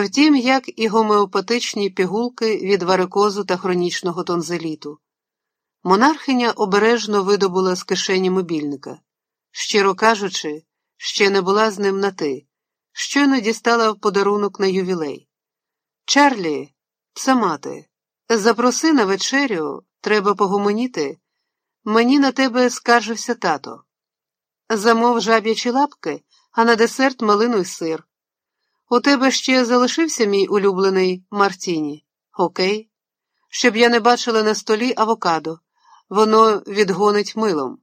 втім, як і гомеопатичні пігулки від варикозу та хронічного тонзеліту. Монархиня обережно видобула з кишені мобільника. Щиро кажучи, ще не була з ним на ти, щойно дістала в подарунок на ювілей. Чарлі, це мати, запроси на вечерю, треба погомоніти. Мені на тебе скаржився тато. Замов жаб'ячі лапки, а на десерт малину й сир. У тебе ще залишився мій улюблений Мартіні, окей? Щоб я не бачила на столі авокадо, воно відгонить милом.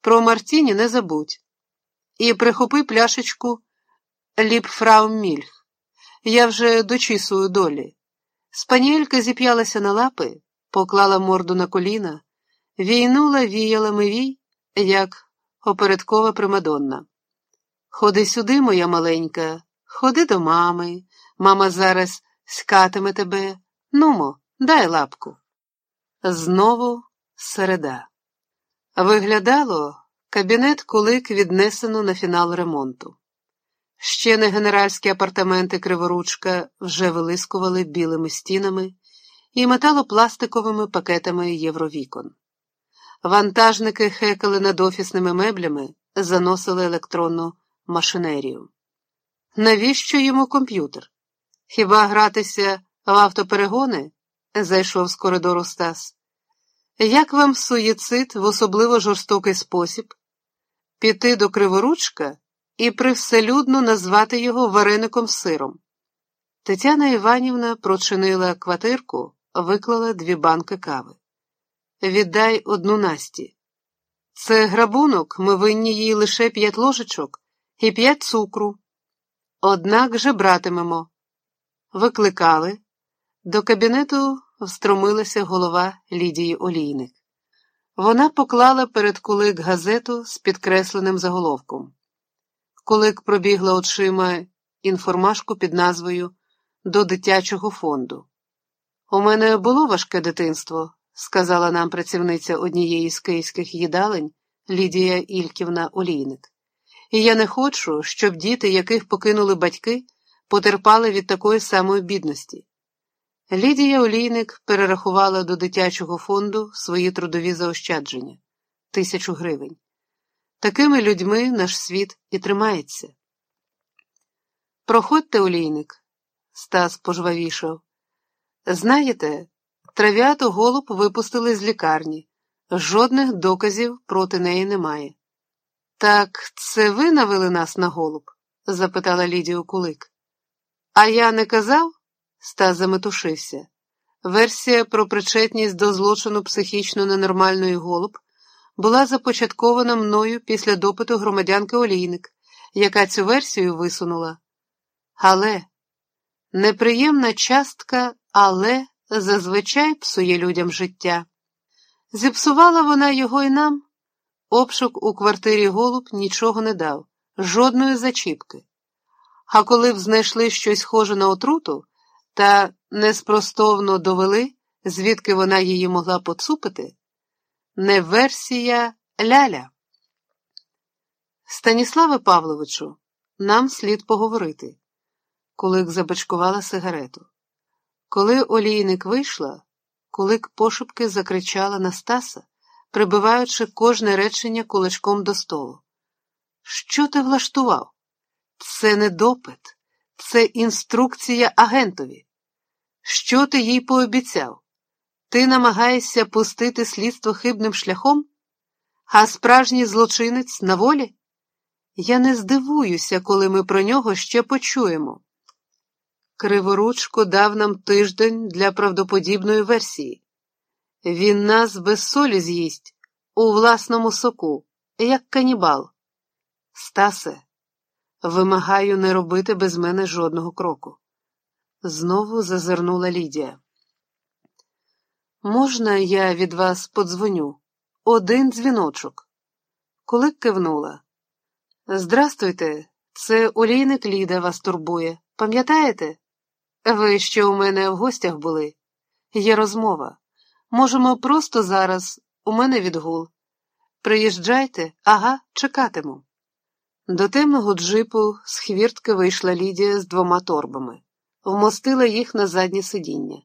Про Мартіні не забудь. І прихопи пляшечку ліпфрауммільх. Я вже дочісую долі. Спаніелька зіп'ялася на лапи, поклала морду на коліна, війнула віялами вій, як опередкова примадонна. Ходи сюди, моя маленька, ходи до мами. Мама зараз скатиме тебе. Нумо, дай лапку. Знову середа. Виглядало, кабінет кулик віднесено на фінал ремонту. Ще не генеральські апартаменти Криворучка вже вилискували білими стінами і металопластиковими пакетами євровікон. Вантажники хекали над офісними меблями, заносили електронну машинерію. Навіщо йому комп'ютер? Хіба гратися в автоперегони? зайшов з коридору Стас. Як вам суїцид в особливо жорстокий спосіб? Піти до криворучка і привселюдно назвати його вареником сиром. Тетяна Іванівна прочинила квартирку, виклала дві банки кави. Віддай одну Насті. Це грабунок, ми винні їй лише п'ять ложечок і п'ять цукру. Однак же братимемо. Викликали. До кабінету встромилася голова Лідії Олійник. Вона поклала перед кулик газету з підкресленим заголовком. Кулик пробігла очима інформашку під назвою До дитячого фонду. У мене було важке дитинство, сказала нам працівниця однієї з київських їдалень Лідія Ільківна Олійник. І я не хочу, щоб діти, яких покинули батьки, потерпали від такої самої бідності. Лідія Олійник перерахувала до дитячого фонду свої трудові заощадження тисячу гривень. Такими людьми наш світ і тримається. Проходьте, олійник, Стас пожвавішав. Знаєте, трав'яту голуб випустили з лікарні, жодних доказів проти неї немає. Так це ви навели нас на голуб? запитала Лідія Кулик. А я не казав? Стас заметушився. Версія про причетність до злочину психічно ненормальної голуб була започаткована мною після допиту громадянки Олійник, яка цю версію висунула. Але неприємна частка, але зазвичай псує людям життя. Зіпсувала вона його і нам. Обшук у квартирі голуб нічого не дав, жодної зачіпки. А коли б знайшли щось схоже на отруту та неспростовно довели, звідки вона її могла поцупити, не версія ляля. Станіславе Павловичу, нам слід поговорити. Кулик забачкувала сигарету. Коли олійник вийшла, кулик пошепки закричала на Стаса, прибиваючи кожне речення кулачком до столу. Що ти влаштував? Це не допит, це інструкція агентові. Що ти їй пообіцяв? Ти намагаєшся пустити слідство хибним шляхом, а справжній злочинець на волі? Я не здивуюся, коли ми про нього ще почуємо. Криворучко дав нам тиждень для правдоподібної версії. Він нас без солі з'їсть у власному соку, як канібал. Стасе, вимагаю не робити без мене жодного кроку. Знову зазирнула Лідія. Можна я від вас подзвоню? Один дзвіночок. Коли кивнула. Здрастуйте, це олійник Ліда вас турбує. Пам'ятаєте? Ви ще у мене в гостях були. Є розмова. Можемо просто зараз, у мене відгул. Приїжджайте, ага, чекатиму. До темного джипу з хвіртки вийшла Лідія з двома торбами. вмостила їх на заднє сидіння.